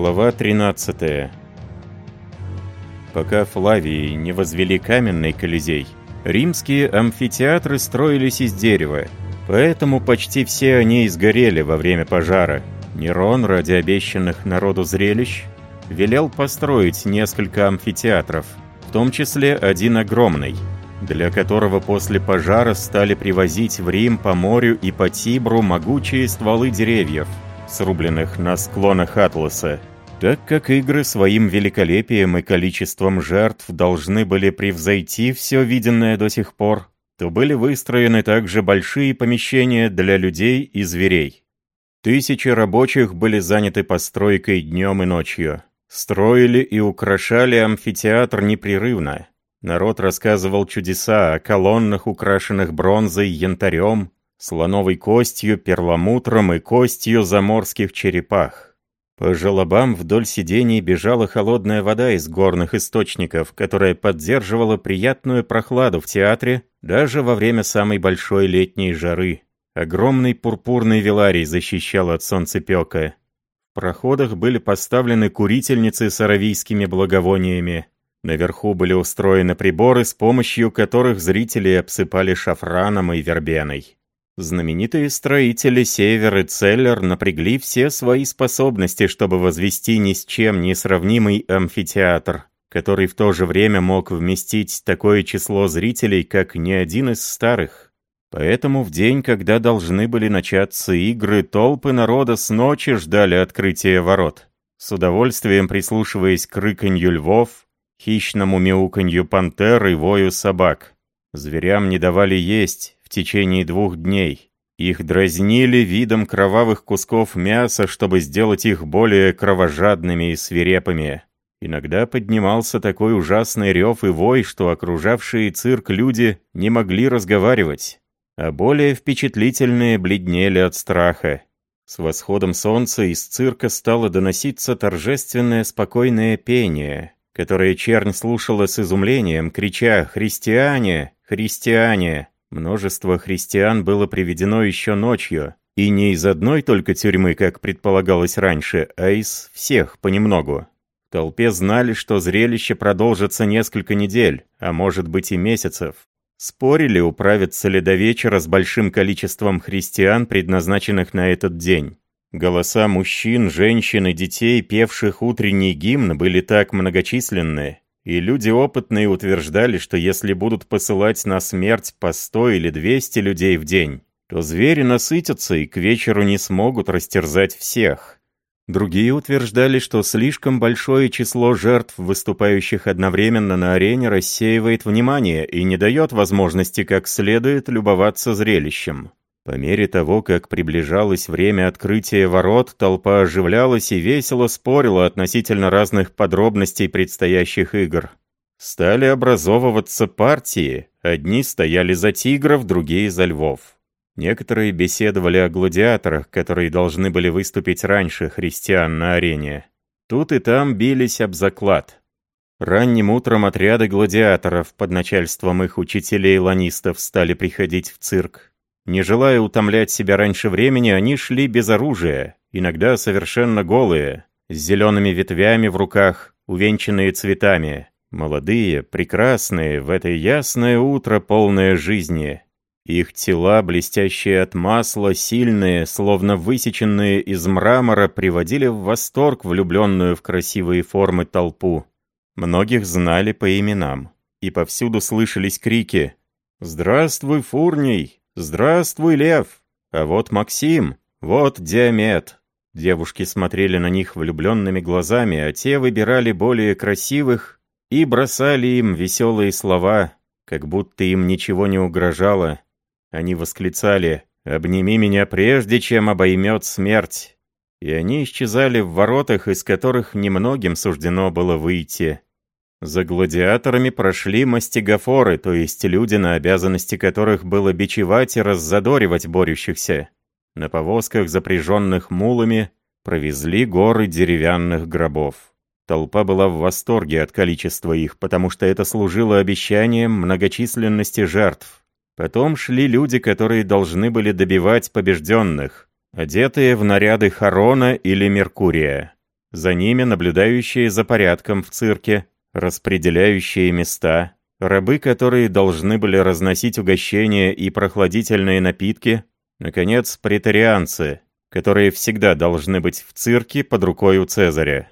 Глава 13 Пока Флавии не возвели каменный колизей, римские амфитеатры строились из дерева, поэтому почти все они изгорели во время пожара. Нерон, ради обещанных народу зрелищ, велел построить несколько амфитеатров, в том числе один огромный, для которого после пожара стали привозить в Рим по морю и по Тибру могучие стволы деревьев – срубленных на склонах Атласа, так как игры своим великолепием и количеством жертв должны были превзойти все виденное до сих пор, то были выстроены также большие помещения для людей и зверей. Тысячи рабочих были заняты постройкой днем и ночью. Строили и украшали амфитеатр непрерывно. Народ рассказывал чудеса о колоннах, украшенных бронзой, янтарем, слоновой костью, перламутром и костью заморских черепах. По желобам вдоль сидений бежала холодная вода из горных источников, которая поддерживала приятную прохладу в театре даже во время самой большой летней жары. Огромный пурпурный веларий защищал от солнцепека. В проходах были поставлены курительницы с аравийскими благовониями. Наверху были устроены приборы, с помощью которых зрители обсыпали шафраном и вербеной. Знаменитые строители Север и Целлер напрягли все свои способности, чтобы возвести ни с чем не сравнимый амфитеатр, который в то же время мог вместить такое число зрителей, как ни один из старых. Поэтому в день, когда должны были начаться игры, толпы народа с ночи ждали открытия ворот, с удовольствием прислушиваясь к рыканью львов, хищному мяуканью пантер и вою собак. Зверям не давали есть, в течение двух дней. Их дразнили видом кровавых кусков мяса, чтобы сделать их более кровожадными и свирепыми. Иногда поднимался такой ужасный рев и вой, что окружавшие цирк люди не могли разговаривать, а более впечатлительные бледнели от страха. С восходом солнца из цирка стало доноситься торжественное спокойное пение, которое чернь слушала с изумлением, крича «Христиане! Христиане!» Множество христиан было приведено еще ночью, и не из одной только тюрьмы, как предполагалось раньше, а из всех понемногу. В толпе знали, что зрелище продолжится несколько недель, а может быть и месяцев. Спорили, управиться ли до вечера с большим количеством христиан, предназначенных на этот день. Голоса мужчин, женщин и детей, певших утренний гимн, были так многочисленны, и люди опытные утверждали, что если будут посылать на смерть по 100 или 200 людей в день, то звери насытятся и к вечеру не смогут растерзать всех. Другие утверждали, что слишком большое число жертв, выступающих одновременно на арене, рассеивает внимание и не дает возможности как следует любоваться зрелищем. По мере того, как приближалось время открытия ворот, толпа оживлялась и весело спорила относительно разных подробностей предстоящих игр. Стали образовываться партии, одни стояли за тигров, другие за львов. Некоторые беседовали о гладиаторах, которые должны были выступить раньше христиан на арене. Тут и там бились об заклад. Ранним утром отряды гладиаторов под начальством их учителей-ланистов стали приходить в цирк. Не желая утомлять себя раньше времени, они шли без оружия, иногда совершенно голые, с зелеными ветвями в руках, увенчанные цветами. Молодые, прекрасные, в это ясное утро, полное жизни. Их тела, блестящие от масла, сильные, словно высеченные из мрамора, приводили в восторг влюбленную в красивые формы толпу. Многих знали по именам, и повсюду слышались крики «Здравствуй, Фурний! «Здравствуй, Лев! А вот Максим! Вот Диамет!» Девушки смотрели на них влюбленными глазами, а те выбирали более красивых и бросали им веселые слова, как будто им ничего не угрожало. Они восклицали «Обними меня прежде, чем обоймет смерть!» И они исчезали в воротах, из которых немногим суждено было выйти. За гладиаторами прошли мастигофоры, то есть люди, на обязанности которых было бичевать и раззадоривать борющихся. На повозках, запряженных мулами, провезли горы деревянных гробов. Толпа была в восторге от количества их, потому что это служило обещанием многочисленности жертв. Потом шли люди, которые должны были добивать побежденных, одетые в наряды Харона или Меркурия. За ними наблюдающие за порядком в цирке, распределяющие места, рабы, которые должны были разносить угощения и прохладительные напитки, наконец, претарианцы, которые всегда должны быть в цирке под рукой у Цезаря.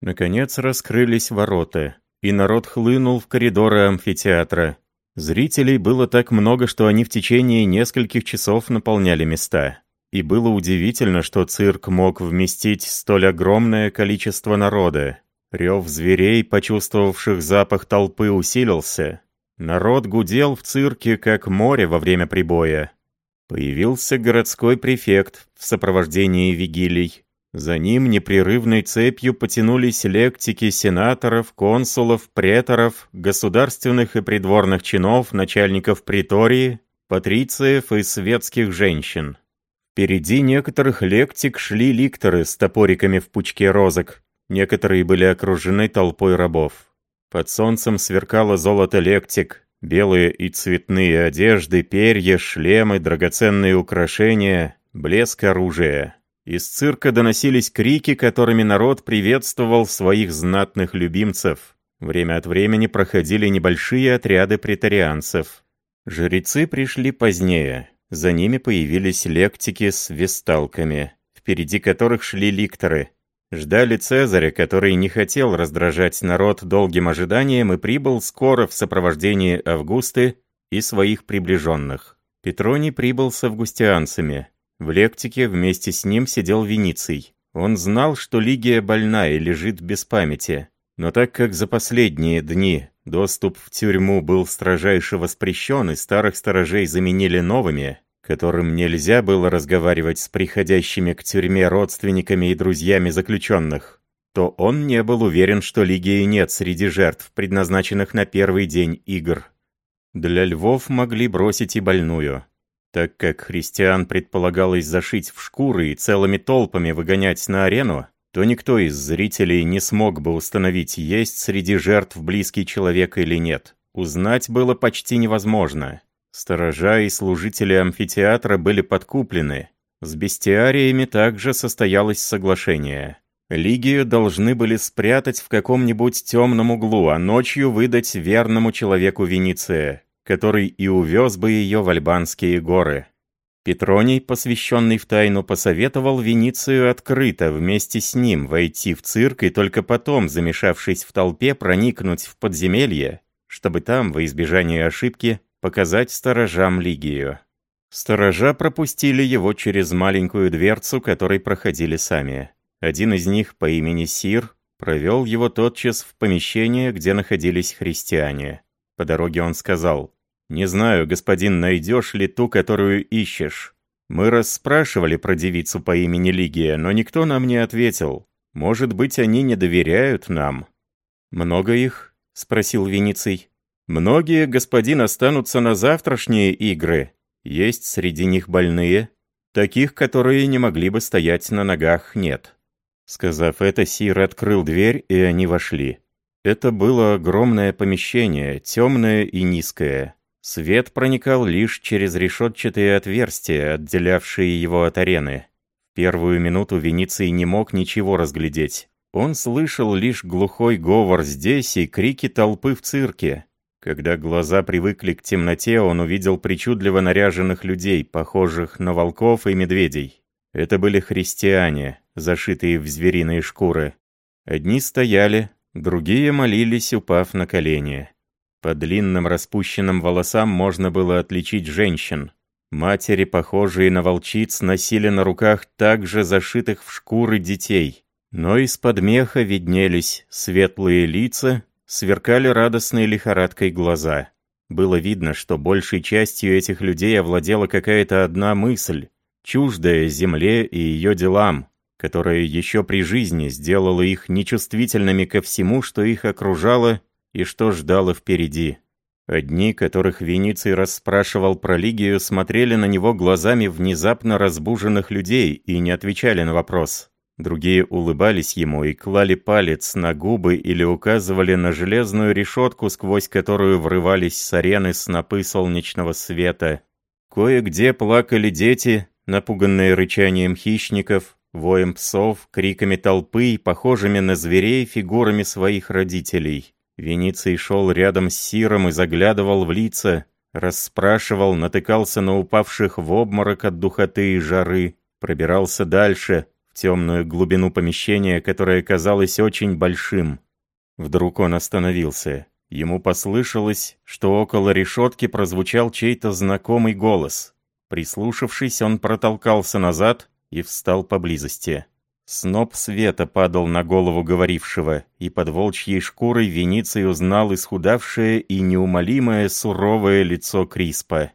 Наконец раскрылись ворота, и народ хлынул в коридоры амфитеатра. Зрителей было так много, что они в течение нескольких часов наполняли места. И было удивительно, что цирк мог вместить столь огромное количество народа. Рев зверей, почувствовавших запах толпы, усилился. Народ гудел в цирке, как море во время прибоя. Появился городской префект в сопровождении вигилий. За ним непрерывной цепью потянулись лектики сенаторов, консулов, преторов, государственных и придворных чинов, начальников притории, патрициев и светских женщин. Впереди некоторых лектик шли ликторы с топориками в пучке розок. Некоторые были окружены толпой рабов. Под солнцем сверкало золото лектик, белые и цветные одежды, перья, шлемы, драгоценные украшения, блеск оружия. Из цирка доносились крики, которыми народ приветствовал своих знатных любимцев. Время от времени проходили небольшие отряды претарианцев. Жрецы пришли позднее. За ними появились лектики с весталками, впереди которых шли ликторы. Ждали Цезаря, который не хотел раздражать народ долгим ожиданием и прибыл скоро в сопровождении Августы и своих приближенных. Петроний прибыл с августианцами. В лектике вместе с ним сидел Вениций. Он знал, что Лигия больна и лежит без памяти. Но так как за последние дни доступ в тюрьму был строжайше воспрещен и старых сторожей заменили новыми, которым нельзя было разговаривать с приходящими к тюрьме родственниками и друзьями заключенных, то он не был уверен, что Лигии нет среди жертв, предназначенных на первый день игр. Для львов могли бросить и больную. Так как христиан предполагалось зашить в шкуры и целыми толпами выгонять на арену, то никто из зрителей не смог бы установить, есть среди жертв близкий человек или нет. Узнать было почти невозможно. Сторожа и служители амфитеатра были подкуплены. С бестиариями также состоялось соглашение. Лигию должны были спрятать в каком-нибудь темном углу, а ночью выдать верному человеку Венеция, который и увез бы ее в Альбанские горы. Петроний, посвященный в тайну, посоветовал Веницию открыто вместе с ним войти в цирк и только потом, замешавшись в толпе, проникнуть в подземелье, чтобы там, во избежание ошибки, показать сторожам Лигию. Сторожа пропустили его через маленькую дверцу, которой проходили сами. Один из них по имени Сир провел его тотчас в помещение, где находились христиане. По дороге он сказал, «Не знаю, господин, найдешь ли ту, которую ищешь. Мы расспрашивали про девицу по имени Лигия, но никто нам не ответил. Может быть, они не доверяют нам». «Много их?» — спросил Вениций. Многие, господин, останутся на завтрашние игры. Есть среди них больные. Таких, которые не могли бы стоять на ногах, нет. Сказав это, Сир открыл дверь, и они вошли. Это было огромное помещение, темное и низкое. Свет проникал лишь через решетчатые отверстия, отделявшие его от арены. Первую минуту Вениций не мог ничего разглядеть. Он слышал лишь глухой говор здесь и крики толпы в цирке. Когда глаза привыкли к темноте, он увидел причудливо наряженных людей, похожих на волков и медведей. Это были христиане, зашитые в звериные шкуры. Одни стояли, другие молились, упав на колени. По длинным распущенным волосам можно было отличить женщин. Матери, похожие на волчиц, носили на руках также зашитых в шкуры детей. Но из-под меха виднелись светлые лица, Сверкали радостной лихорадкой глаза. Было видно, что большей частью этих людей овладела какая-то одна мысль, чуждая земле и ее делам, которая еще при жизни сделала их нечувствительными ко всему, что их окружало и что ждало впереди. Одни, которых Вениций расспрашивал про Лигию, смотрели на него глазами внезапно разбуженных людей и не отвечали на вопрос. Другие улыбались ему и клали палец на губы или указывали на железную решетку, сквозь которую врывались с арены снопы солнечного света. Кое-где плакали дети, напуганные рычанием хищников, воем псов, криками толпы, похожими на зверей фигурами своих родителей. Вениций шел рядом с Сиром и заглядывал в лица, расспрашивал, натыкался на упавших в обморок от духоты и жары, пробирался дальше, темную глубину помещения, которое казалось очень большим. Вдруг он остановился. Ему послышалось, что около решетки прозвучал чей-то знакомый голос. Прислушавшись, он протолкался назад и встал поблизости. Сноп света падал на голову говорившего, и под волчьей шкурой Вениций узнал исхудавшее и неумолимое суровое лицо Криспа.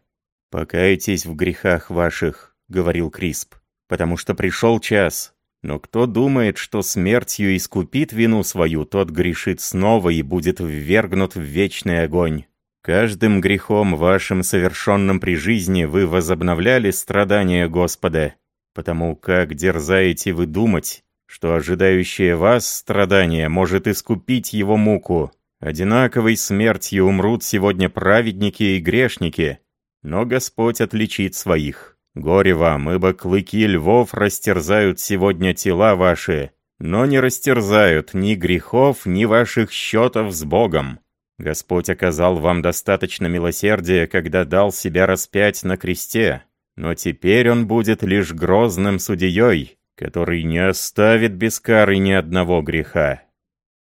«Покайтесь в грехах ваших», — говорил Крисп, — «потому что пришел час. Но кто думает, что смертью искупит вину свою, тот грешит снова и будет ввергнут в вечный огонь. Каждым грехом вашим, совершенным при жизни, вы возобновляли страдания Господа» потому как дерзаете вы думать, что ожидающее вас страдание может искупить его муку. Одинаковой смертью умрут сегодня праведники и грешники, но Господь отличит своих. Горе вам, ибо клыки львов растерзают сегодня тела ваши, но не растерзают ни грехов, ни ваших счетов с Богом. Господь оказал вам достаточно милосердия, когда дал себя распять на кресте, но теперь он будет лишь грозным судьей, который не оставит без кары ни одного греха.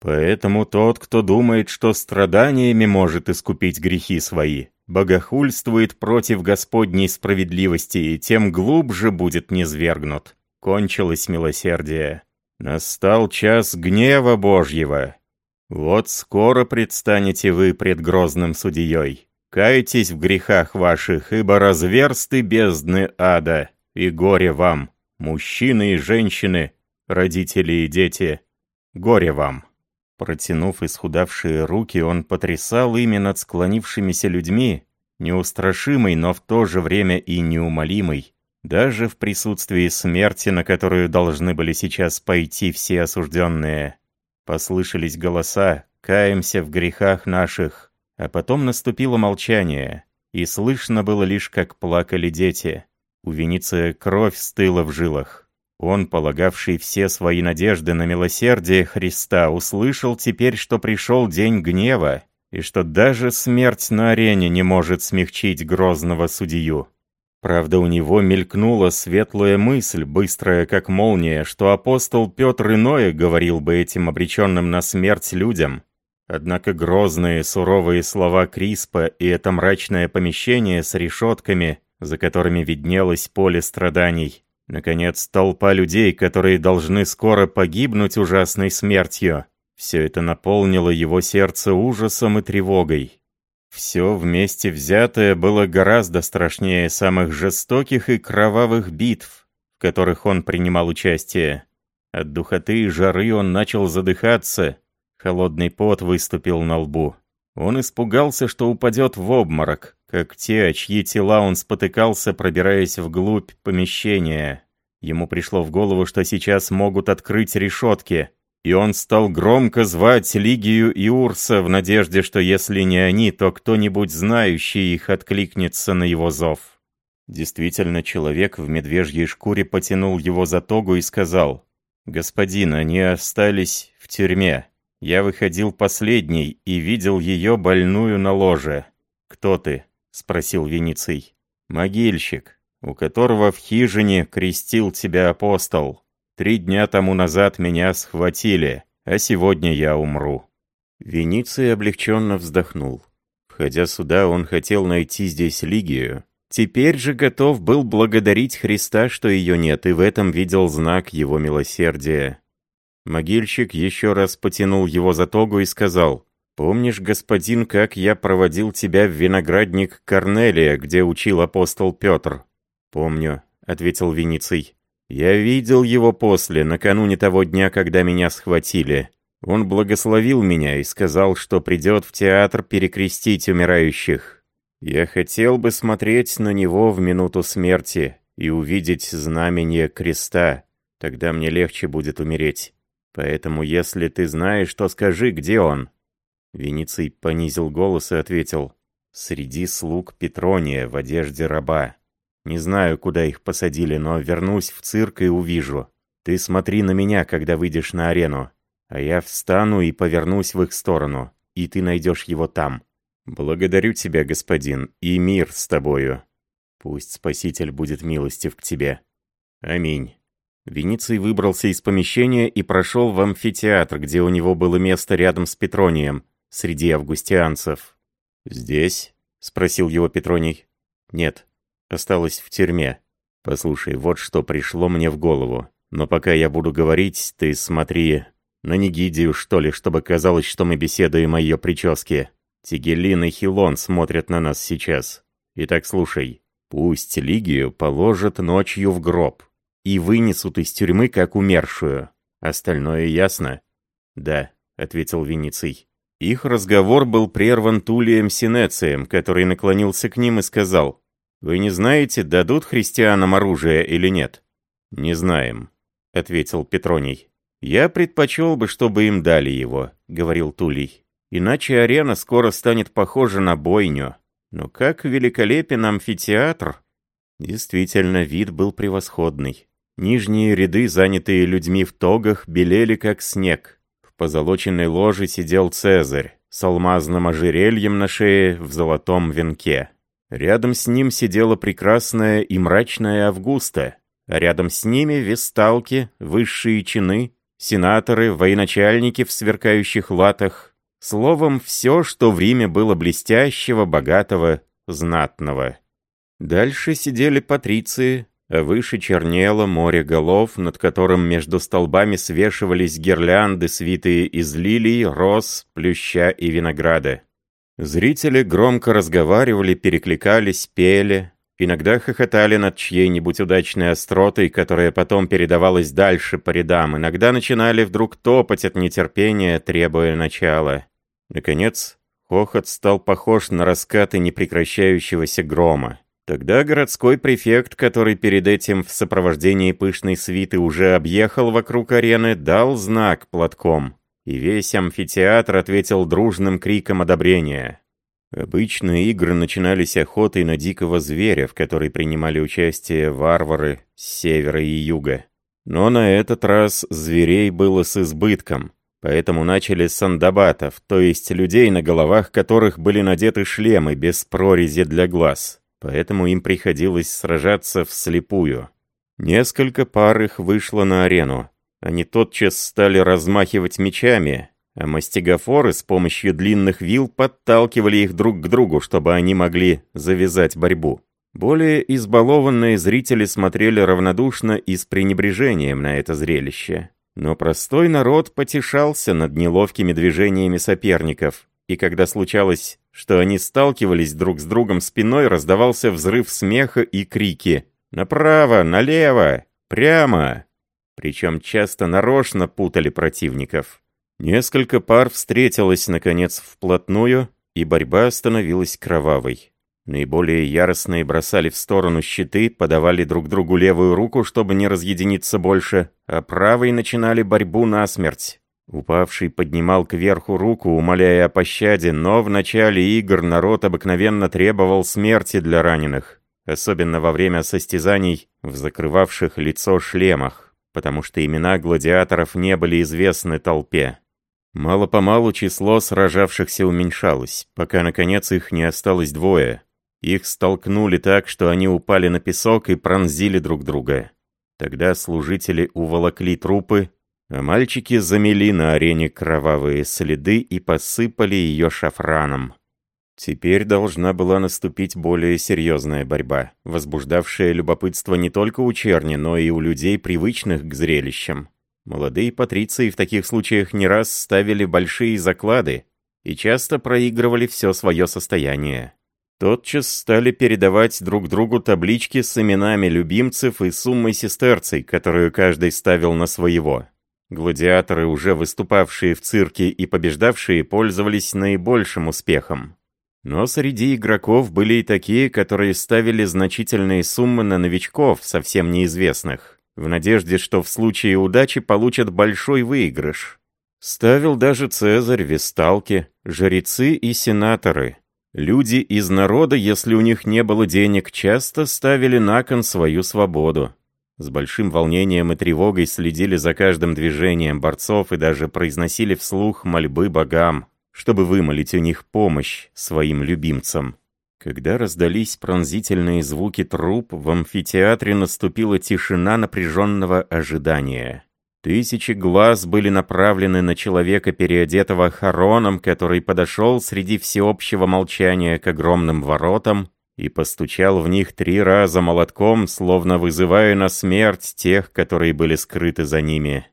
Поэтому тот, кто думает, что страданиями может искупить грехи свои, богохульствует против Господней справедливости и тем глубже будет низвергнут. Кончилось милосердие. Настал час гнева Божьего. Вот скоро предстанете вы пред грозным судьей. Кайтесь в грехах ваших, ибо разверсты бездны ада, и горе вам, мужчины и женщины, родители и дети, горе вам». Протянув исхудавшие руки, он потрясал ими над склонившимися людьми, неустрашимый, но в то же время и неумолимый, даже в присутствии смерти, на которую должны были сейчас пойти все осужденные. Послышались голоса «Каемся в грехах наших», а потом наступило молчание, и слышно было лишь, как плакали дети. У Вениция кровь стыла в жилах. Он, полагавший все свои надежды на милосердие Христа, услышал теперь, что пришел день гнева, и что даже смерть на арене не может смягчить грозного судью. Правда, у него мелькнула светлая мысль, быстрая как молния, что апостол Петр иное говорил бы этим обреченным на смерть людям, Однако грозные, суровые слова Криспа и это мрачное помещение с решетками, за которыми виднелось поле страданий, наконец, толпа людей, которые должны скоро погибнуть ужасной смертью, все это наполнило его сердце ужасом и тревогой. Все вместе взятое было гораздо страшнее самых жестоких и кровавых битв, в которых он принимал участие. От духоты и жары он начал задыхаться, Холодный пот выступил на лбу. Он испугался, что упадет в обморок, как те, чьи тела он спотыкался, пробираясь вглубь помещения. Ему пришло в голову, что сейчас могут открыть решетки, и он стал громко звать Лигию и Урса в надежде, что если не они, то кто-нибудь знающий их откликнется на его зов. Действительно, человек в медвежьей шкуре потянул его за тогу и сказал, «Господин, они остались в тюрьме». Я выходил последний и видел ее больную на ложе. «Кто ты?» — спросил Вениций. «Могильщик, у которого в хижине крестил тебя апостол. Три дня тому назад меня схватили, а сегодня я умру». Вениций облегченно вздохнул. Входя сюда, он хотел найти здесь Лигию. Теперь же готов был благодарить Христа, что ее нет, и в этом видел знак его милосердия. Могильщик еще раз потянул его за тогу и сказал, «Помнишь, господин, как я проводил тебя в виноградник Корнелия, где учил апостол Петр?» «Помню», — ответил Вениций. «Я видел его после, накануне того дня, когда меня схватили. Он благословил меня и сказал, что придет в театр перекрестить умирающих. Я хотел бы смотреть на него в минуту смерти и увидеть знамение креста, тогда мне легче будет умереть». Поэтому, если ты знаешь, то скажи, где он?» Вениций понизил голос и ответил. «Среди слуг Петрония в одежде раба. Не знаю, куда их посадили, но вернусь в цирк и увижу». Ты смотри на меня, когда выйдешь на арену, а я встану и повернусь в их сторону, и ты найдешь его там. Благодарю тебя, господин, и мир с тобою. Пусть Спаситель будет милостив к тебе. Аминь». Вениций выбрался из помещения и прошел в амфитеатр, где у него было место рядом с Петронием, среди августианцев. «Здесь?» — спросил его Петроний. «Нет, осталось в тюрьме. Послушай, вот что пришло мне в голову. Но пока я буду говорить, ты смотри на Нигидию, что ли, чтобы казалось, что мы беседуем о ее прическе. Тигелин и Хилон смотрят на нас сейчас. Итак, слушай. Пусть Лигию положат ночью в гроб и вынесут из тюрьмы как умершую. Остальное ясно?» «Да», — ответил Вениций. Их разговор был прерван Тулием Синецием, который наклонился к ним и сказал, «Вы не знаете, дадут христианам оружие или нет?» «Не знаем», — ответил Петроний. «Я предпочел бы, чтобы им дали его», — говорил Тулей. «Иначе арена скоро станет похожа на бойню. Но как великолепен амфитеатр!» Действительно, вид был превосходный. Нижние ряды, занятые людьми в тогах, белели как снег. Позолоченной ложе сидел Цезарь с алмазным ожерельем на шее в золотом венке. Рядом с ним сидела прекрасная и мрачная Августа, а рядом с ними весталки, высшие чины, сенаторы, военачальники в сверкающих латах. Словом, все, что в Риме было блестящего, богатого, знатного. Дальше сидели патриции, выше чернело море голов, над которым между столбами свешивались гирлянды, свитые из лилий, роз, плюща и винограда. Зрители громко разговаривали, перекликались, пели, Иногда хохотали над чьей-нибудь удачной остротой, которая потом передавалась дальше по рядам. Иногда начинали вдруг топать от нетерпения, требуя начала. Наконец, хохот стал похож на раскаты непрекращающегося грома. Тогда городской префект, который перед этим в сопровождении пышной свиты уже объехал вокруг арены, дал знак платком. И весь амфитеатр ответил дружным криком одобрения. Обычно игры начинались охотой на дикого зверя, в которой принимали участие варвары с севера и юга. Но на этот раз зверей было с избытком, поэтому начали с сандабатов, то есть людей, на головах которых были надеты шлемы без прорези для глаз, поэтому им приходилось сражаться вслепую. Несколько пар их вышло на арену. Они тотчас стали размахивать мечами, а мастигофоры с помощью длинных вил подталкивали их друг к другу, чтобы они могли завязать борьбу. Более избалованные зрители смотрели равнодушно и с пренебрежением на это зрелище. Но простой народ потешался над неловкими движениями соперников, и когда случалось, что они сталкивались друг с другом спиной, раздавался взрыв смеха и крики «Направо! Налево! Прямо!» Причем часто нарочно путали противников. Несколько пар встретилось, наконец, вплотную, и борьба становилась кровавой. Наиболее яростные бросали в сторону щиты, подавали друг другу левую руку, чтобы не разъединиться больше, а правой начинали борьбу насмерть. Упавший поднимал кверху руку, умоляя о пощаде, но в начале игр народ обыкновенно требовал смерти для раненых, особенно во время состязаний в закрывавших лицо шлемах, потому что имена гладиаторов не были известны толпе. Мало-помалу число сражавшихся уменьшалось, пока, наконец, их не осталось двое. Их столкнули так, что они упали на песок и пронзили друг друга. Тогда служители уволокли трупы, а мальчики замели на арене кровавые следы и посыпали ее шафраном. Теперь должна была наступить более серьезная борьба, возбуждавшая любопытство не только у черни, но и у людей, привычных к зрелищам. Молодые патриции в таких случаях не раз ставили большие заклады и часто проигрывали все свое состояние. Тотчас стали передавать друг другу таблички с именами любимцев и суммой сестерцей, которую каждый ставил на своего. Гладиаторы, уже выступавшие в цирке и побеждавшие, пользовались наибольшим успехом. Но среди игроков были и такие, которые ставили значительные суммы на новичков, совсем неизвестных в надежде, что в случае удачи получат большой выигрыш. Ставил даже Цезарь, весталки, жрецы и сенаторы. Люди из народа, если у них не было денег, часто ставили на кон свою свободу. С большим волнением и тревогой следили за каждым движением борцов и даже произносили вслух мольбы богам, чтобы вымолить у них помощь своим любимцам. Когда раздались пронзительные звуки труп, в амфитеатре наступила тишина напряженного ожидания. Тысячи глаз были направлены на человека, переодетого хороном, который подошел среди всеобщего молчания к огромным воротам и постучал в них три раза молотком, словно вызывая на смерть тех, которые были скрыты за ними.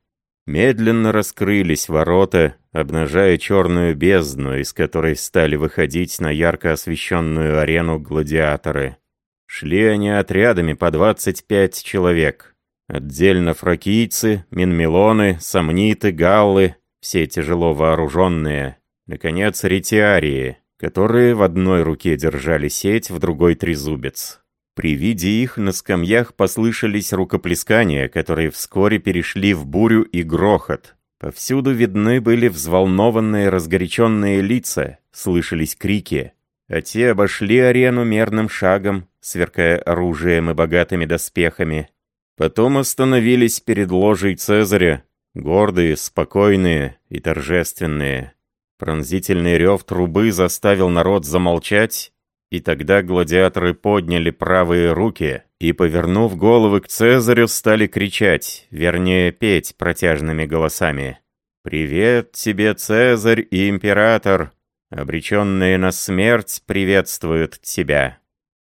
Медленно раскрылись ворота, обнажая черную бездну, из которой стали выходить на ярко освещенную арену гладиаторы. Шли они отрядами по 25 человек. Отдельно фракийцы, минмелоны, сомниты, галлы, все тяжело вооруженные. Наконец, ретиарии, которые в одной руке держали сеть, в другой трезубец. При виде их на скамьях послышались рукоплескания, которые вскоре перешли в бурю и грохот. Повсюду видны были взволнованные разгоряченные лица, слышались крики, а те обошли арену мерным шагом, сверкая оружием и богатыми доспехами, Потом остановились перед ложей Цезаря, гордые, спокойные и торжественные. Пронзительный рев трубы заставил народ замолчать, и тогда гладиаторы подняли правые руки и, повернув головы к Цезарю, стали кричать, вернее, петь протяжными голосами. «Привет тебе, Цезарь и император! Обреченные на смерть приветствуют тебя!»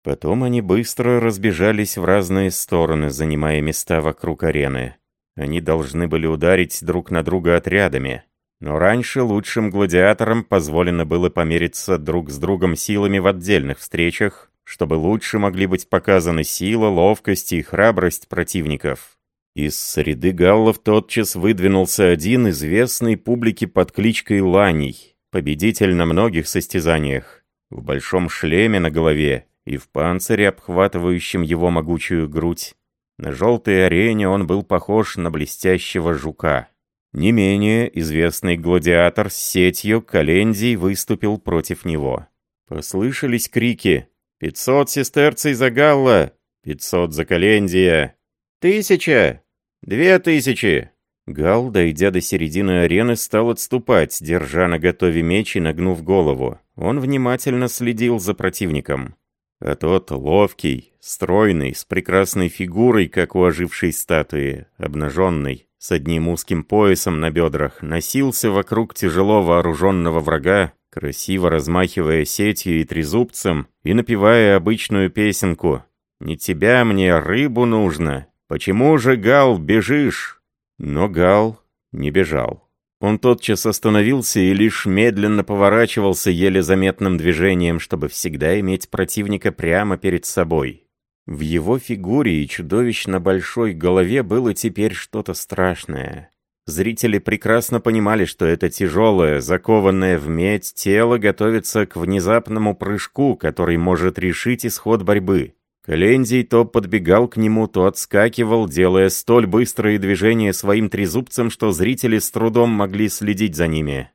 Потом они быстро разбежались в разные стороны, занимая места вокруг арены. Они должны были ударить друг на друга отрядами. Но раньше лучшим гладиаторам позволено было помериться друг с другом силами в отдельных встречах, чтобы лучше могли быть показаны сила, ловкость и храбрость противников. Из среды галлов тотчас выдвинулся один известный публике под кличкой Ланий, победитель на многих состязаниях, в большом шлеме на голове и в панцире, обхватывающем его могучую грудь. На желтой арене он был похож на блестящего жука. Не менее известный гладиатор с сетью Календий выступил против него. Послышались крики «Пятьсот сестерций за Галла! Пятьсот за Календия! Тысяча! Две тысячи!» Гал, дойдя до середины арены, стал отступать, держа на готове меч и нагнув голову. Он внимательно следил за противником. А тот ловкий, стройный, с прекрасной фигурой, как у ожившей статуи, обнаженный, с одним узким поясом на бедрах, носился вокруг тяжело вооруженного врага, красиво размахивая сетью и трезубцем и напевая обычную песенку «Не тебя мне рыбу нужно! Почему же, Гал, бежишь?» Но Гал не бежал. Он тотчас остановился и лишь медленно поворачивался еле заметным движением, чтобы всегда иметь противника прямо перед собой. В его фигуре и чудовищно большой голове было теперь что-то страшное. Зрители прекрасно понимали, что это тяжелое, закованное в медь тело готовится к внезапному прыжку, который может решить исход борьбы. Календий то подбегал к нему, то отскакивал, делая столь быстрые движения своим трезубцем, что зрители с трудом могли следить за ними.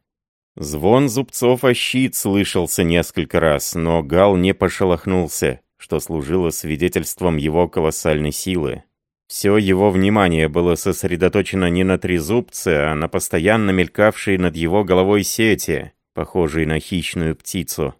Звон зубцов о щит слышался несколько раз, но Гал не пошелохнулся, что служило свидетельством его колоссальной силы. Все его внимание было сосредоточено не на трезубце, а на постоянно мелькавшей над его головой сети, похожей на хищную птицу.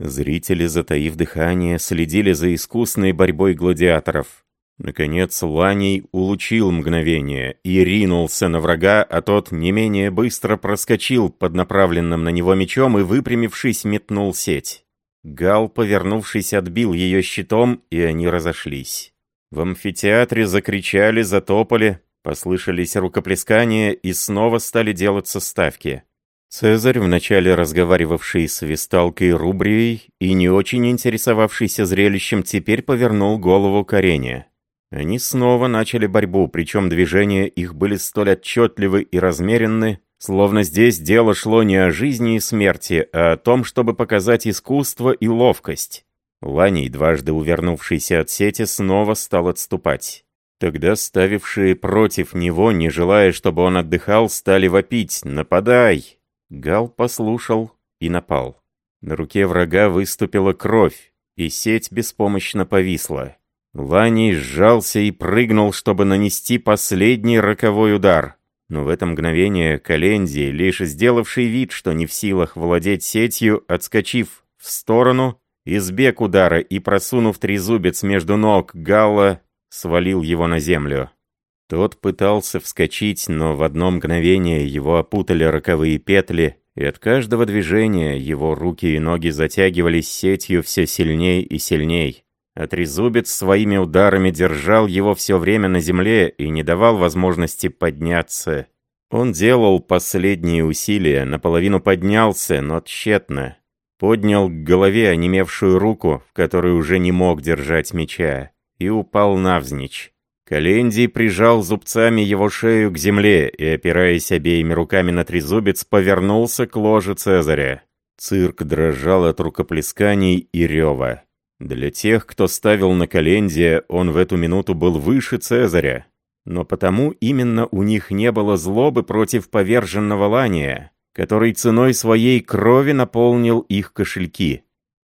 Зрители, затаив дыхание, следили за искусной борьбой гладиаторов. Наконец Ланий улучил мгновение и ринулся на врага, а тот не менее быстро проскочил под направленным на него мечом и, выпрямившись, метнул сеть. Гал, повернувшись, отбил ее щитом, и они разошлись. В амфитеатре закричали, затопали, послышались рукоплескания и снова стали делаться ставки. Цезарь, вначале разговаривавший с Весталкой Рубрией и не очень интересовавшийся зрелищем, теперь повернул голову к арене. Они снова начали борьбу, причем движения их были столь отчетливы и размеренны, словно здесь дело шло не о жизни и смерти, а о том, чтобы показать искусство и ловкость. Ланий, дважды увернувшийся от сети, снова стал отступать. Тогда ставившие против него, не желая, чтобы он отдыхал, стали вопить «Нападай!» Гал послушал и напал. На руке врага выступила кровь, и сеть беспомощно повисла. Ланий сжался и прыгнул, чтобы нанести последний роковой удар. Но в это мгновение Календи, лишь сделавший вид, что не в силах владеть сетью, отскочив в сторону, избег удара и, просунув трезубец между ног Галла, свалил его на землю. Тот пытался вскочить, но в одно мгновение его опутали роковые петли, и от каждого движения его руки и ноги затягивались сетью все сильней и сильней. А трезубец своими ударами держал его все время на земле и не давал возможности подняться. Он делал последние усилия, наполовину поднялся, но тщетно. Поднял к голове онемевшую руку, в которой уже не мог держать меча, и упал навзничь. Календий прижал зубцами его шею к земле и, опираясь обеими руками на трезубец, повернулся к ложе Цезаря. Цирк дрожал от рукоплесканий и рева. Для тех, кто ставил на Календия, он в эту минуту был выше Цезаря. Но потому именно у них не было злобы против поверженного Лания, который ценой своей крови наполнил их кошельки.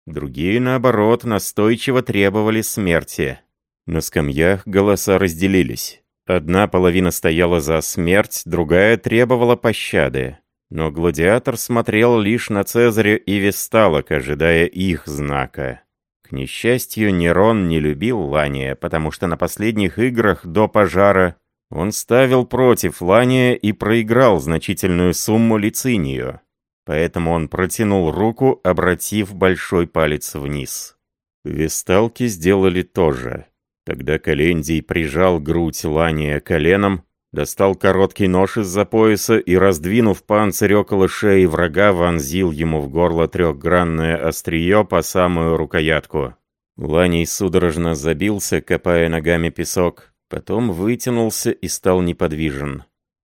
Другие, наоборот, настойчиво требовали смерти. На скамьях голоса разделились. Одна половина стояла за смерть, другая требовала пощады. Но гладиатор смотрел лишь на Цезаря и Весталок, ожидая их знака. К несчастью, Нерон не любил Лания, потому что на последних играх до пожара он ставил против Лания и проиграл значительную сумму лицинию. Поэтому он протянул руку, обратив большой палец вниз. Весталки сделали то же. Тогда Календий прижал грудь Лания коленом, достал короткий нож из-за пояса и, раздвинув панцирь около шеи врага, вонзил ему в горло трехгранное острие по самую рукоятку. Ланий судорожно забился, копая ногами песок, потом вытянулся и стал неподвижен.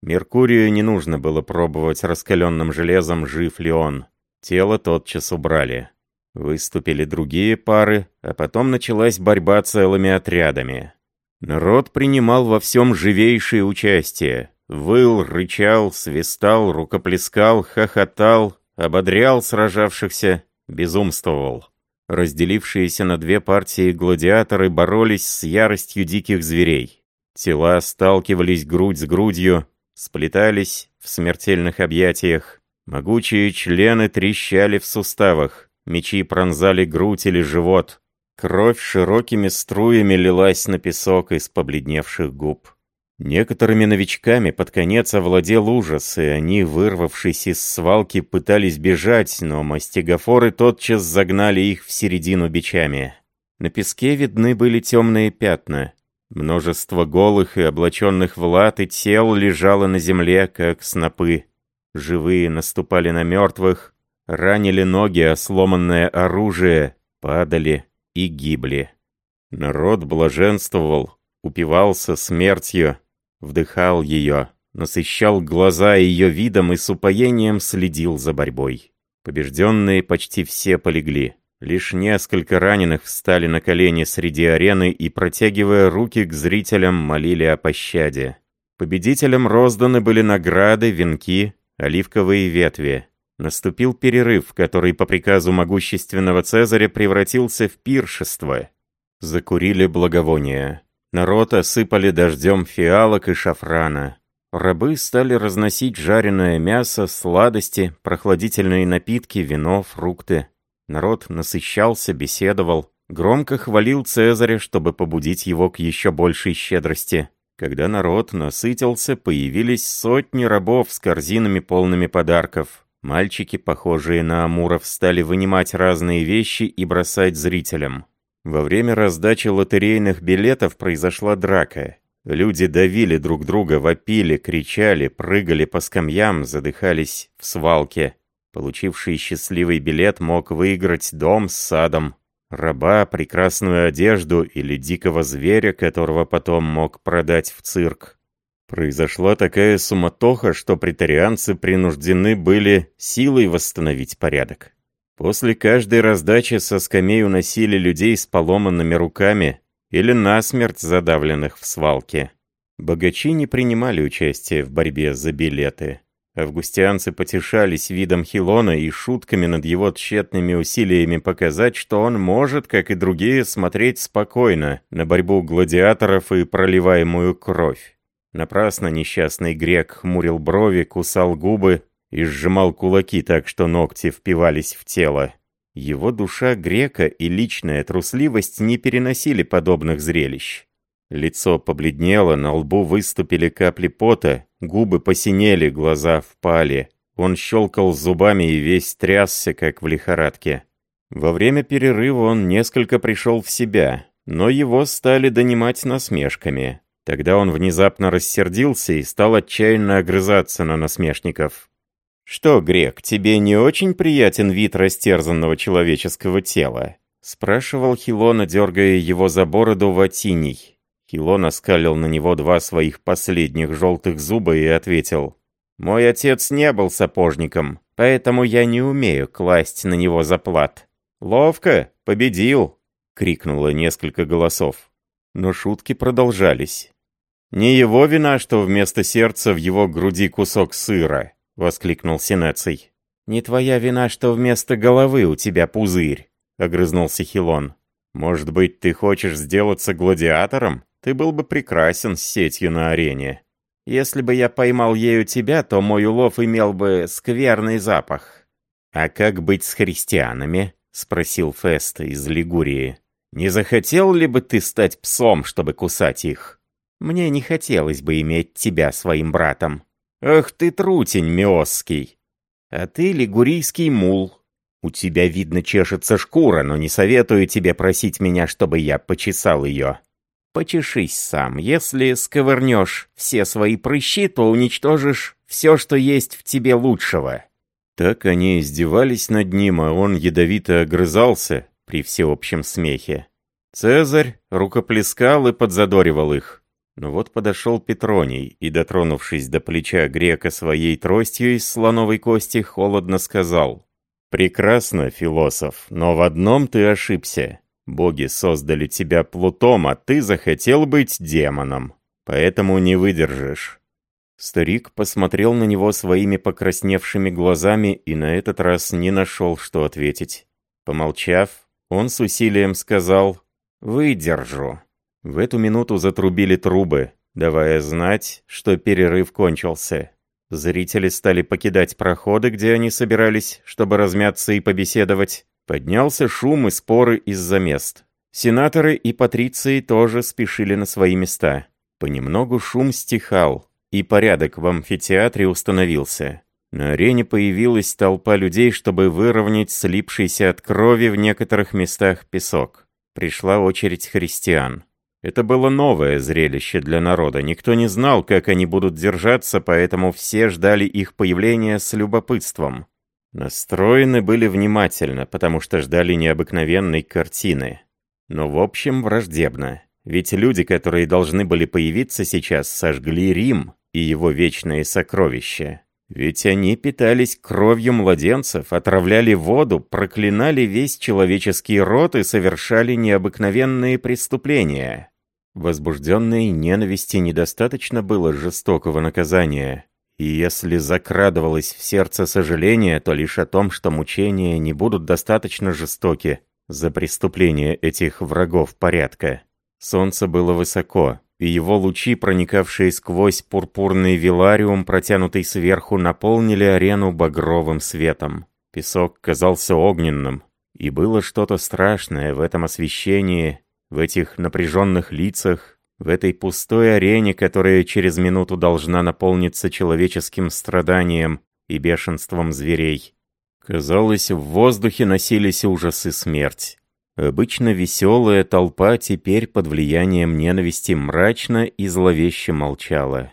Меркурию не нужно было пробовать раскаленным железом, жив ли он. Тело тотчас убрали. Выступили другие пары, а потом началась борьба целыми отрядами. Народ принимал во всем живейшее участие. Выл, рычал, свистал, рукоплескал, хохотал, ободрял сражавшихся, безумствовал. Разделившиеся на две партии гладиаторы боролись с яростью диких зверей. Тела сталкивались грудь с грудью, сплетались в смертельных объятиях. Могучие члены трещали в суставах. Мечи пронзали грудь или живот. Кровь широкими струями лилась на песок из побледневших губ. Некоторыми новичками под конец овладел ужас, и они, вырвавшись из свалки, пытались бежать, но мастигофоры тотчас загнали их в середину бичами. На песке видны были темные пятна. Множество голых и облаченных в латы тел лежало на земле, как снопы. Живые наступали на мертвых, ранили ноги, а сломанное оружие, падали и гибли. Народ блаженствовал, упивался смертью, вдыхал ее, насыщал глаза ее видом и с упоением следил за борьбой. Побежденные почти все полегли. Лишь несколько раненых встали на колени среди арены и, протягивая руки к зрителям, молили о пощаде. Победителям розданы были награды, венки, оливковые ветви. Наступил перерыв, который по приказу могущественного Цезаря превратился в пиршество. Закурили благовония. Народ осыпали дождем фиалок и шафрана. Рабы стали разносить жареное мясо, сладости, прохладительные напитки, вино, фрукты. Народ насыщался, беседовал, громко хвалил Цезаря, чтобы побудить его к еще большей щедрости. Когда народ насытился, появились сотни рабов с корзинами полными подарков. Мальчики, похожие на амуров, стали вынимать разные вещи и бросать зрителям. Во время раздачи лотерейных билетов произошла драка. Люди давили друг друга, вопили, кричали, прыгали по скамьям, задыхались в свалке. Получивший счастливый билет мог выиграть дом с садом, раба, прекрасную одежду или дикого зверя, которого потом мог продать в цирк. Произошла такая суматоха, что претарианцы принуждены были силой восстановить порядок. После каждой раздачи со скамей уносили людей с поломанными руками или насмерть задавленных в свалке. Богачи не принимали участия в борьбе за билеты. Августианцы потешались видом Хилона и шутками над его тщетными усилиями показать, что он может, как и другие, смотреть спокойно на борьбу гладиаторов и проливаемую кровь. Напрасно несчастный грек хмурил брови, кусал губы и сжимал кулаки так, что ногти впивались в тело. Его душа грека и личная трусливость не переносили подобных зрелищ. Лицо побледнело, на лбу выступили капли пота, губы посинели, глаза впали. Он щелкал зубами и весь трясся, как в лихорадке. Во время перерыва он несколько пришел в себя, но его стали донимать насмешками. Тогда он внезапно рассердился и стал отчаянно огрызаться на насмешников. «Что, Грек, тебе не очень приятен вид растерзанного человеческого тела?» — спрашивал Хилона, дергая его за бороду ватиний. Хилон оскалил на него два своих последних желтых зуба и ответил. «Мой отец не был сапожником, поэтому я не умею класть на него заплат». «Ловко! Победил!» — крикнуло несколько голосов. Но шутки продолжались. «Не его вина, что вместо сердца в его груди кусок сыра», — воскликнул Синеций. «Не твоя вина, что вместо головы у тебя пузырь», — огрызнулся Хилон. «Может быть, ты хочешь сделаться гладиатором?» Ты был бы прекрасен с сетью на арене. Если бы я поймал ею тебя, то мой улов имел бы скверный запах. А как быть с христианами? Спросил Фест из Лигурии. Не захотел ли бы ты стать псом, чтобы кусать их? Мне не хотелось бы иметь тебя своим братом. Ах ты трутень миосский! А ты лигурийский мул. У тебя, видно, чешется шкура, но не советую тебе просить меня, чтобы я почесал ее. Почешись сам. Если сковырнешь все свои прыщи, то уничтожишь все, что есть в тебе лучшего». Так они издевались над ним, а он ядовито огрызался при всеобщем смехе. Цезарь рукоплескал и подзадоривал их. Но вот подошел Петроний и, дотронувшись до плеча грека своей тростью из слоновой кости, холодно сказал. «Прекрасно, философ, но в одном ты ошибся. Боги создали тебя плутом, а ты захотел быть демоном. Поэтому не выдержишь». Старик посмотрел на него своими покрасневшими глазами и на этот раз не нашел, что ответить. Помолчав, он с усилием сказал «Выдержу». В эту минуту затрубили трубы, давая знать, что перерыв кончился. Зрители стали покидать проходы, где они собирались, чтобы размяться и побеседовать. Поднялся шум и споры из-за мест. Сенаторы и патриции тоже спешили на свои места. Понемногу шум стихал, и порядок в амфитеатре установился. На арене появилась толпа людей, чтобы выровнять слипшийся от крови в некоторых местах песок. Пришла очередь христиан. Это было новое зрелище для народа. Никто не знал, как они будут держаться, поэтому все ждали их появления с любопытством. Настроены были внимательно, потому что ждали необыкновенной картины. Но в общем враждебно. Ведь люди, которые должны были появиться сейчас, сожгли Рим и его вечные сокровища. Ведь они питались кровью младенцев, отравляли воду, проклинали весь человеческий род и совершали необыкновенные преступления. Возбужденной ненависти недостаточно было жестокого наказания. И если закрадывалось в сердце сожаление, то лишь о том, что мучения не будут достаточно жестоки за преступление этих врагов порядка. Солнце было высоко, и его лучи, проникавшие сквозь пурпурный вилариум, протянутый сверху, наполнили арену багровым светом. Песок казался огненным, и было что-то страшное в этом освещении, в этих напряженных лицах, в этой пустой арене, которая через минуту должна наполниться человеческим страданием и бешенством зверей. Казалось, в воздухе носились ужас и смерть. Обычно веселая толпа теперь под влиянием ненависти мрачно и зловеще молчала.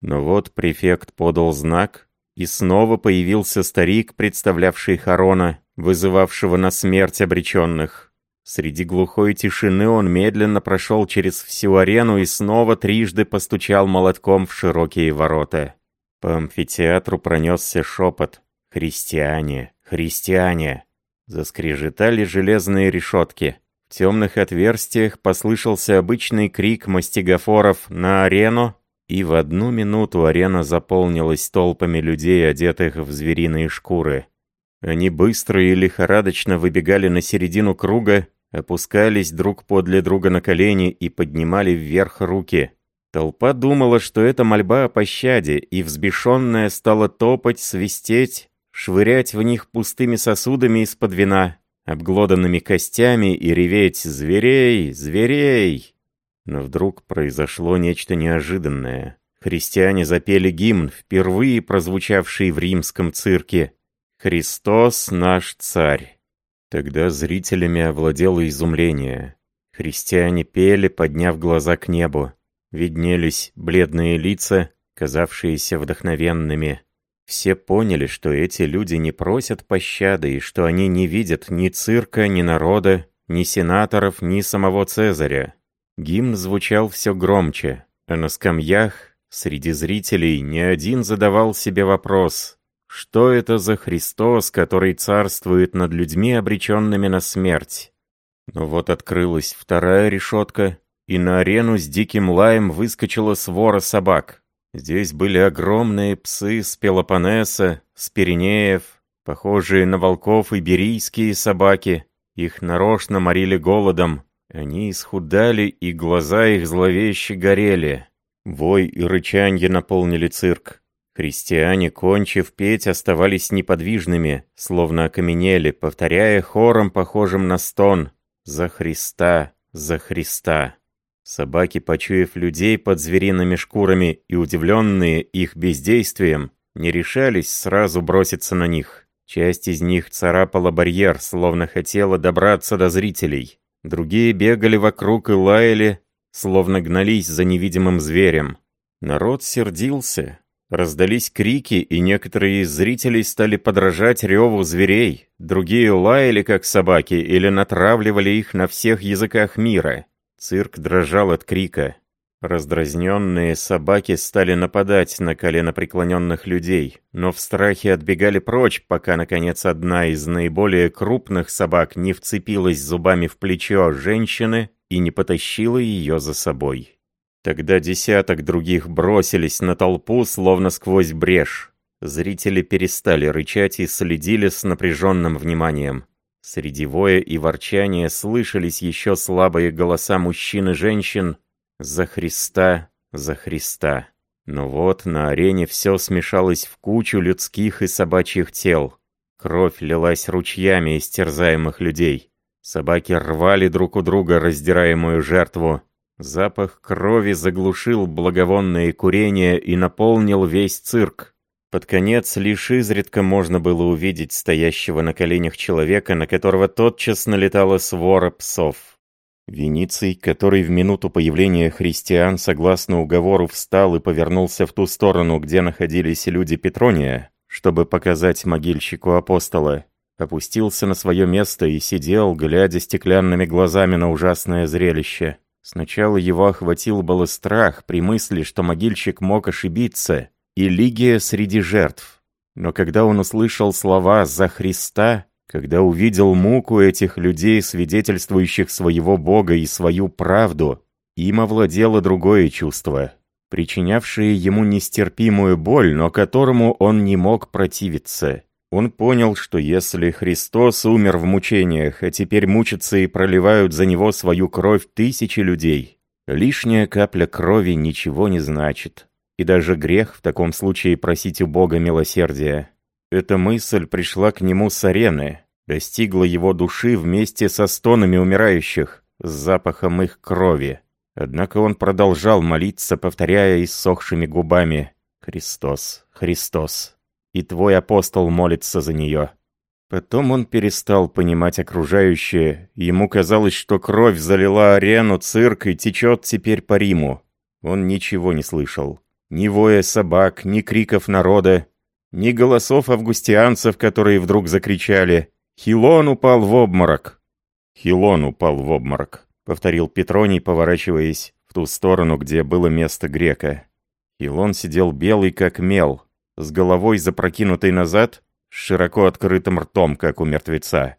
Но вот префект подал знак, и снова появился старик, представлявший Харона, вызывавшего на смерть обреченных. Среди глухой тишины он медленно прошел через всю арену и снова трижды постучал молотком в широкие ворота. По амфитеатру пронесся шепот «Христиане! Христиане!» Заскрежетали железные решетки. В темных отверстиях послышался обычный крик мастигофоров на арену, И в одну минуту арена заполнилась толпами людей, одетых в звериные шкуры. Они быстро и лихорадочно выбегали на середину круга, опускались друг подле друга на колени и поднимали вверх руки. Толпа думала, что это мольба о пощаде, и взбешенная стала топать, свистеть, швырять в них пустыми сосудами из-под вина, обглоданными костями и реветь «Зверей! Зверей!». Но вдруг произошло нечто неожиданное. Христиане запели гимн, впервые прозвучавший в римском цирке «Христос наш царь». Тогда зрителями овладело изумление. Христиане пели, подняв глаза к небу. Виднелись бледные лица, казавшиеся вдохновенными. Все поняли, что эти люди не просят пощады и что они не видят ни цирка, ни народа, ни сенаторов, ни самого Цезаря. Гимн звучал все громче, а на скамьях, среди зрителей, ни один задавал себе вопрос, что это за Христос, который царствует над людьми, обреченными на смерть? Но вот открылась вторая решетка, и на арену с диким лаем выскочила свора собак. Здесь были огромные псы с Пелопоннеса, с Пиренеев, похожие на волков иберийские собаки. Их нарочно морили голодом. Они исхудали, и глаза их зловеще горели. Вой и рычанье наполнили цирк. Христиане, кончив петь, оставались неподвижными, словно окаменели, повторяя хором, похожим на стон «За Христа! За Христа!». Собаки, почуяв людей под звериными шкурами и удивленные их бездействием, не решались сразу броситься на них. Часть из них царапала барьер, словно хотела добраться до зрителей. Другие бегали вокруг и лаяли, словно гнались за невидимым зверем. Народ сердился. Раздались крики, и некоторые из зрителей стали подражать реву зверей. Другие лаяли, как собаки, или натравливали их на всех языках мира. Цирк дрожал от крика. Раздразненные собаки стали нападать на коленопреклоненных людей, но в страхе отбегали прочь, пока, наконец, одна из наиболее крупных собак не вцепилась зубами в плечо женщины и не потащила ее за собой. Тогда десяток других бросились на толпу, словно сквозь брешь. Зрители перестали рычать и следили с напряженным вниманием. Среди воя и ворчания слышались еще слабые голоса мужчин и женщин «За Христа! За Христа!». Но вот на арене все смешалось в кучу людских и собачьих тел. Кровь лилась ручьями из терзаемых людей. Собаки рвали друг у друга раздираемую жертву. Запах крови заглушил благовонное курение и наполнил весь цирк. Под конец лишь изредка можно было увидеть стоящего на коленях человека, на которого тотчас налетала свора псов. Вениций, который в минуту появления христиан согласно уговору встал и повернулся в ту сторону, где находились люди Петрония, чтобы показать могильщику апостола, опустился на свое место и сидел, глядя стеклянными глазами на ужасное зрелище. Сначала его охватил было страх при мысли, что могильщик мог ошибиться, и Лигия среди жертв. Но когда он услышал слова «за Христа», когда увидел муку этих людей, свидетельствующих своего Бога и свою правду, им овладело другое чувство, причинявшее ему нестерпимую боль, но которому он не мог противиться. Он понял, что если Христос умер в мучениях, а теперь мучатся и проливают за него свою кровь тысячи людей, лишняя капля крови ничего не значит. И даже грех в таком случае просить у Бога милосердия. Эта мысль пришла к нему с арены, достигла его души вместе со стонами умирающих, с запахом их крови. Однако он продолжал молиться, повторяя иссохшими губами «Христос, Христос». И твой апостол молится за нее. Потом он перестал понимать окружающее. Ему казалось, что кровь залила арену, цирк и течет теперь по Риму. Он ничего не слышал. Ни воя собак, ни криков народа, ни голосов августианцев, которые вдруг закричали «Хилон упал в обморок!» «Хилон упал в обморок», — повторил Петроний, поворачиваясь в ту сторону, где было место грека. Хилон сидел белый, как мел, с головой запрокинутой назад, с широко открытым ртом, как у мертвеца.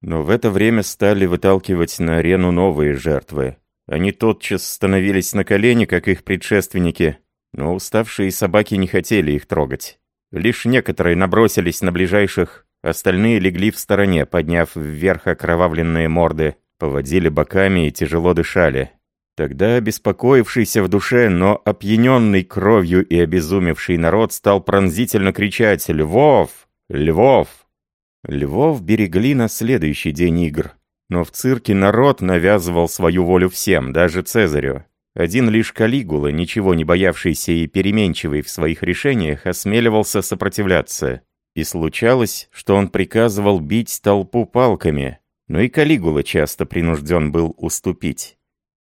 Но в это время стали выталкивать на арену новые жертвы. Они тотчас становились на колени, как их предшественники, Но уставшие собаки не хотели их трогать. Лишь некоторые набросились на ближайших, остальные легли в стороне, подняв вверх окровавленные морды, поводили боками и тяжело дышали. Тогда обеспокоившийся в душе, но опьяненный кровью и обезумевший народ стал пронзительно кричать «Львов! Львов!». Львов берегли на следующий день игр. Но в цирке народ навязывал свою волю всем, даже Цезарю. Один лишь Калигула, ничего не боявшийся и переменчивый в своих решениях, осмеливался сопротивляться. И случалось, что он приказывал бить толпу палками, но и Калигула часто принужден был уступить.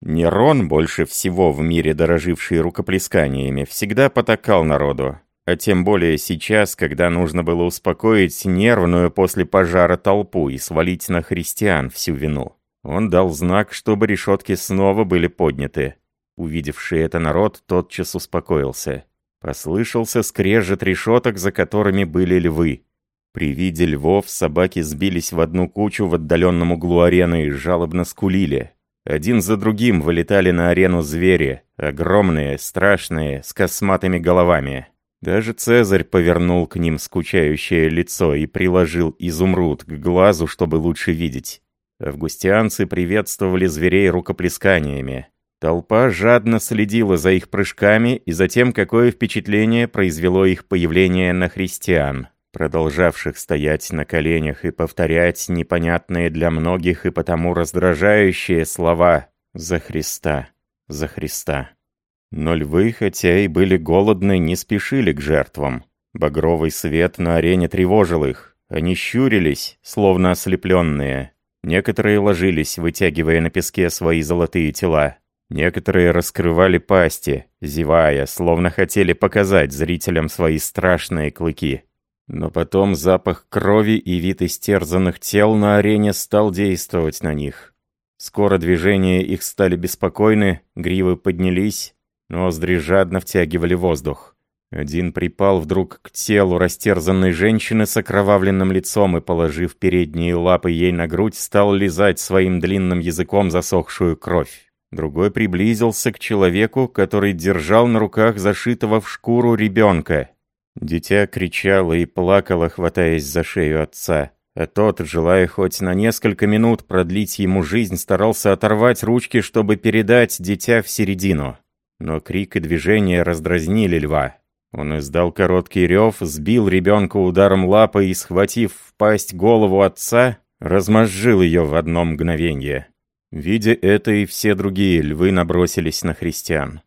Нерон, больше всего в мире дороживший рукоплесканиями, всегда потакал народу, а тем более сейчас, когда нужно было успокоить нервную после пожара толпу и свалить на христиан всю вину. Он дал знак, чтобы решетки снова были подняты. Увидевший это народ тотчас успокоился. Послышался скрежет решеток, за которыми были львы. При виде львов собаки сбились в одну кучу в отдаленном углу арены и жалобно скулили. Один за другим вылетали на арену звери, огромные, страшные, с косматыми головами. Даже Цезарь повернул к ним скучающее лицо и приложил изумруд к глазу, чтобы лучше видеть. Августианцы приветствовали зверей рукоплесканиями. Толпа жадно следила за их прыжками и за тем, какое впечатление произвело их появление на христиан продолжавших стоять на коленях и повторять непонятные для многих и потому раздражающие слова «За Христа! За Христа!». Но львы, хотя и были голодны, не спешили к жертвам. Багровый свет на арене тревожил их. Они щурились, словно ослепленные. Некоторые ложились, вытягивая на песке свои золотые тела. Некоторые раскрывали пасти, зевая, словно хотели показать зрителям свои страшные клыки. Но потом запах крови и вид истерзанных тел на арене стал действовать на них. Скоро движения их стали беспокойны, гривы поднялись, ноздри жадно втягивали воздух. Один припал вдруг к телу растерзанной женщины с окровавленным лицом и, положив передние лапы ей на грудь, стал лизать своим длинным языком засохшую кровь. Другой приблизился к человеку, который держал на руках зашитого в шкуру ребенка, Дитя кричало и плакало, хватаясь за шею отца. А тот, желая хоть на несколько минут продлить ему жизнь, старался оторвать ручки, чтобы передать дитя в середину. Но крик и движение раздразнили льва. Он издал короткий рев, сбил ребенка ударом лапы и, схватив в пасть голову отца, размозжил ее в одно мгновение. Видя это, и все другие львы набросились на христиан.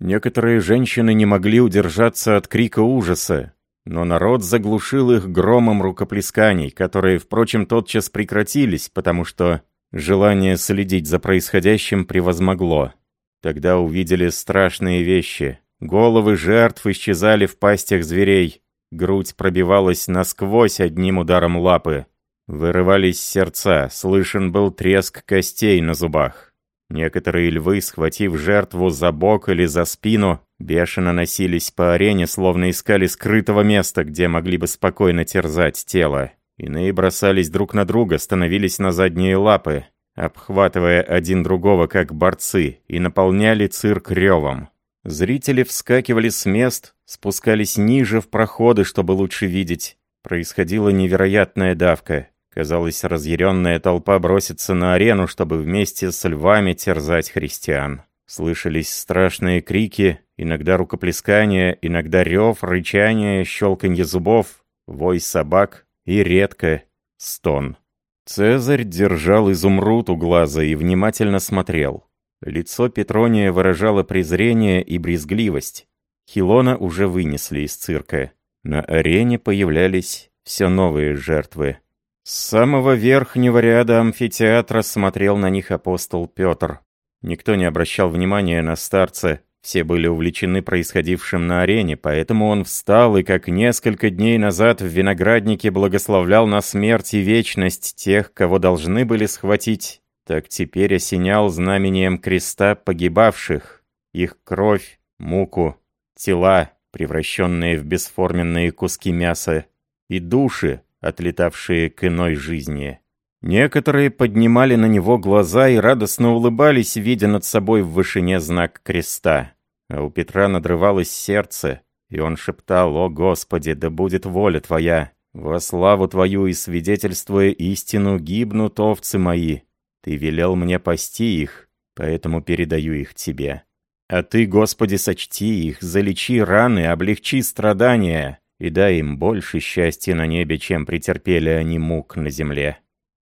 Некоторые женщины не могли удержаться от крика ужаса, но народ заглушил их громом рукоплесканий, которые, впрочем, тотчас прекратились, потому что желание следить за происходящим превозмогло. Тогда увидели страшные вещи. Головы жертв исчезали в пастях зверей, грудь пробивалась насквозь одним ударом лапы. Вырывались сердца, слышен был треск костей на зубах. Некоторые львы, схватив жертву за бок или за спину, бешено носились по арене, словно искали скрытого места, где могли бы спокойно терзать тело. Иные бросались друг на друга, становились на задние лапы, обхватывая один другого как борцы, и наполняли цирк ревом. Зрители вскакивали с мест, спускались ниже в проходы, чтобы лучше видеть. Происходила невероятная давка. Казалось, разъяренная толпа бросится на арену, чтобы вместе с львами терзать христиан. Слышались страшные крики, иногда рукоплескания, иногда рев, рычание, щелканье зубов, вой собак и редко стон. Цезарь держал изумруд у глаза и внимательно смотрел. Лицо Петрония выражало презрение и брезгливость. Хилона уже вынесли из цирка. На арене появлялись все новые жертвы. С самого верхнего ряда амфитеатра смотрел на них апостол Петр. Никто не обращал внимания на старца, все были увлечены происходившим на арене, поэтому он встал и, как несколько дней назад в винограднике благословлял на смерть и вечность тех, кого должны были схватить, так теперь осенял знамением креста погибавших, их кровь, муку, тела, превращенные в бесформенные куски мяса, и души, отлетавшие к иной жизни. Некоторые поднимали на него глаза и радостно улыбались, видя над собой в вышине знак креста. а у Петра надрывалось сердце, и он шептал «О Господи, да будет воля Твоя! Во славу Твою и свидетельствуя истину гибнут овцы мои! Ты велел мне пасти их, поэтому передаю их Тебе. А Ты, Господи, сочти их, залечи раны, облегчи страдания и дай им больше счастья на небе, чем претерпели они мук на земле».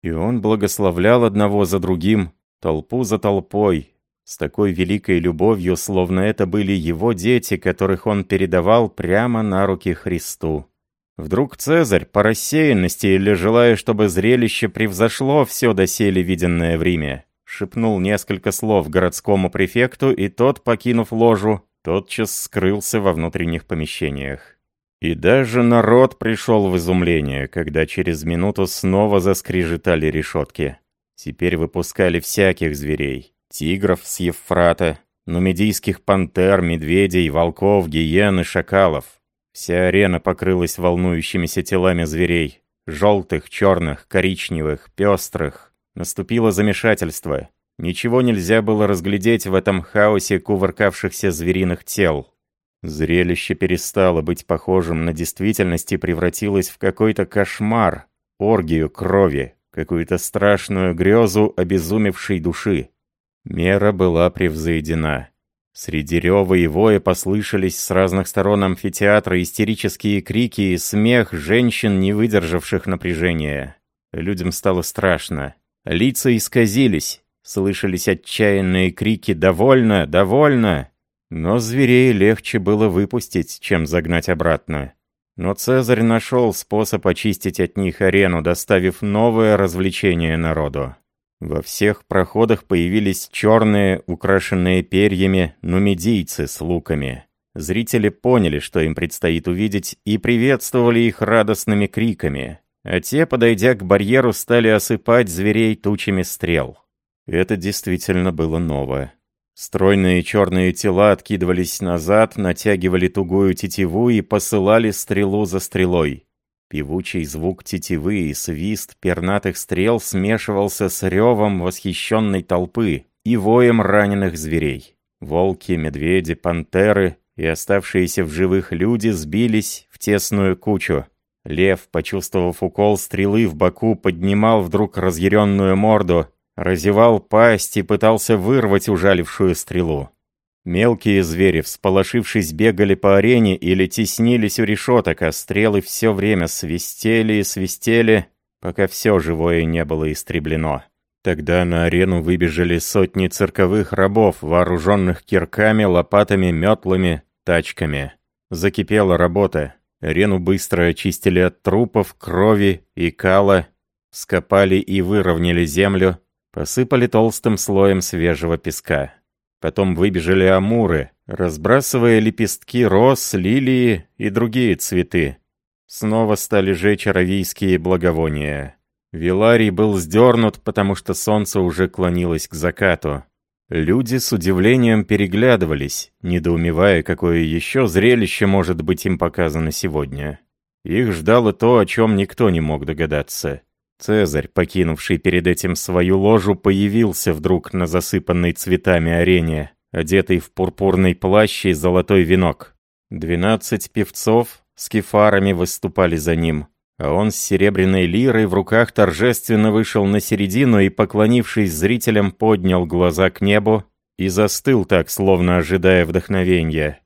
И он благословлял одного за другим, толпу за толпой, с такой великой любовью, словно это были его дети, которых он передавал прямо на руки Христу. Вдруг Цезарь, по рассеянности или желая, чтобы зрелище превзошло все доселе виденное в Риме, шепнул несколько слов городскому префекту, и тот, покинув ложу, тотчас скрылся во внутренних помещениях. И даже народ пришел в изумление, когда через минуту снова заскрежетали решетки. Теперь выпускали всяких зверей. Тигров с Евфрата, нумидийских пантер, медведей, волков, гиен и шакалов. Вся арена покрылась волнующимися телами зверей. Желтых, черных, коричневых, пестрых. Наступило замешательство. Ничего нельзя было разглядеть в этом хаосе кувыркавшихся звериных тел. Зрелище перестало быть похожим на действительность и превратилось в какой-то кошмар, оргию крови, какую-то страшную грезу обезумевшей души. Мера была превзойдена. Среди рева и воя послышались с разных сторон амфитеатра истерические крики и смех женщин, не выдержавших напряжения. Людям стало страшно. Лица исказились, слышались отчаянные крики «Довольно! Довольно!» Но зверей легче было выпустить, чем загнать обратно. Но Цезарь нашел способ очистить от них арену, доставив новое развлечение народу. Во всех проходах появились черные, украшенные перьями, нумидийцы с луками. Зрители поняли, что им предстоит увидеть, и приветствовали их радостными криками. А те, подойдя к барьеру, стали осыпать зверей тучами стрел. Это действительно было новое. Стройные черные тела откидывались назад, натягивали тугую тетиву и посылали стрелу за стрелой. Певучий звук тетивы и свист пернатых стрел смешивался с ревом восхищенной толпы и воем раненых зверей. Волки, медведи, пантеры и оставшиеся в живых люди сбились в тесную кучу. Лев, почувствовав укол стрелы в боку, поднимал вдруг разъяренную морду разевал пасть и пытался вырвать ужалившую стрелу. Мелкие звери, всполошившись, бегали по арене или теснились у решеток, а стрелы все время свистели и свистели, пока все живое не было истреблено. Тогда на арену выбежали сотни цирковых рабов, вооруженных кирками, лопатами, метлами, тачками. Закипела работа. Арену быстро очистили от трупов, крови и кала, скопали и выровняли землю, Посыпали толстым слоем свежего песка. Потом выбежали амуры, разбрасывая лепестки роз, лилии и другие цветы. Снова стали жечь аравийские благовония. Виларий был сдернут, потому что солнце уже клонилось к закату. Люди с удивлением переглядывались, недоумевая, какое еще зрелище может быть им показано сегодня. Их ждало то, о чем никто не мог догадаться. Цезарь, покинувший перед этим свою ложу, появился вдруг на засыпанной цветами арене, одетый в пурпурный плащ и золотой венок. Двенадцать певцов с кефарами выступали за ним, а он с серебряной лирой в руках торжественно вышел на середину и, поклонившись зрителям, поднял глаза к небу и застыл так, словно ожидая вдохновения.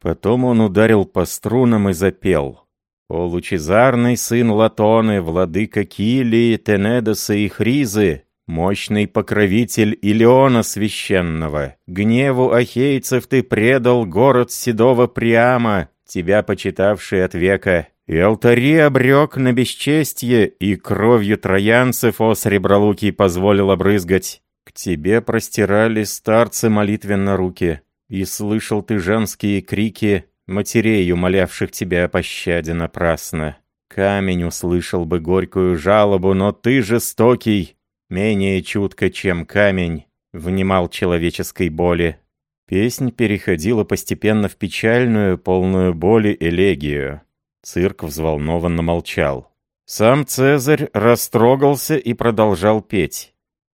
Потом он ударил по струнам и запел — о лучезарный сын Латоны, владыка Килии, Тенедоса и Хризы, мощный покровитель Илеона священного, гневу ахейцев ты предал город седого Приама, тебя почитавший от века, и алтари обрек на бесчестье, и кровью троянцев, о сребролукий, позволил обрызгать. К тебе простирали старцы молитвенно руки, и слышал ты женские крики матерей, умолявших тебя о пощаде напрасно. Камень услышал бы горькую жалобу, но ты жестокий, менее чутко, чем камень, внимал человеческой боли. Песнь переходила постепенно в печальную, полную боли элегию. Цирк взволнованно молчал. Сам Цезарь растрогался и продолжал петь.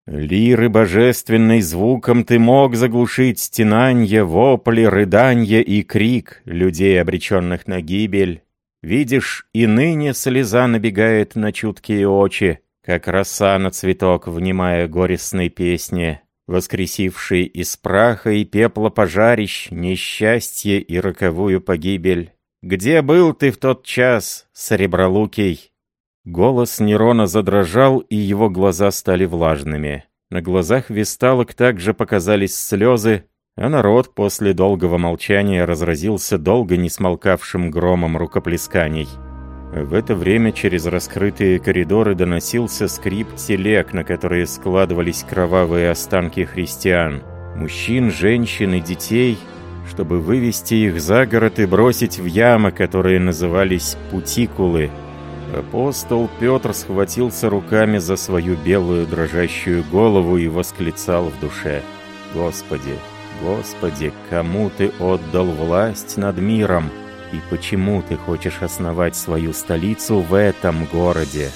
Лиры божественной звуком ты мог заглушить стенанье, вопли, рыданье и крик людей, обреченных на гибель. Видишь, и ныне слеза набегает на чуткие очи, как роса на цветок, внимая горестной песне, воскресившей из праха и пепла пожарищ несчастье и роковую погибель. Где был ты в тот час, Сребролукий? Голос Нерона задрожал, и его глаза стали влажными. На глазах весталок также показались слезы, а народ после долгого молчания разразился долго не смолкавшим громом рукоплесканий. В это время через раскрытые коридоры доносился скрип телег, на которые складывались кровавые останки христиан. Мужчин, женщин и детей, чтобы вывести их за город и бросить в ямы, которые назывались «путикулы», Апостол Петр схватился руками за свою белую дрожащую голову и восклицал в душе. «Господи, Господи, кому Ты отдал власть над миром? И почему Ты хочешь основать свою столицу в этом городе?»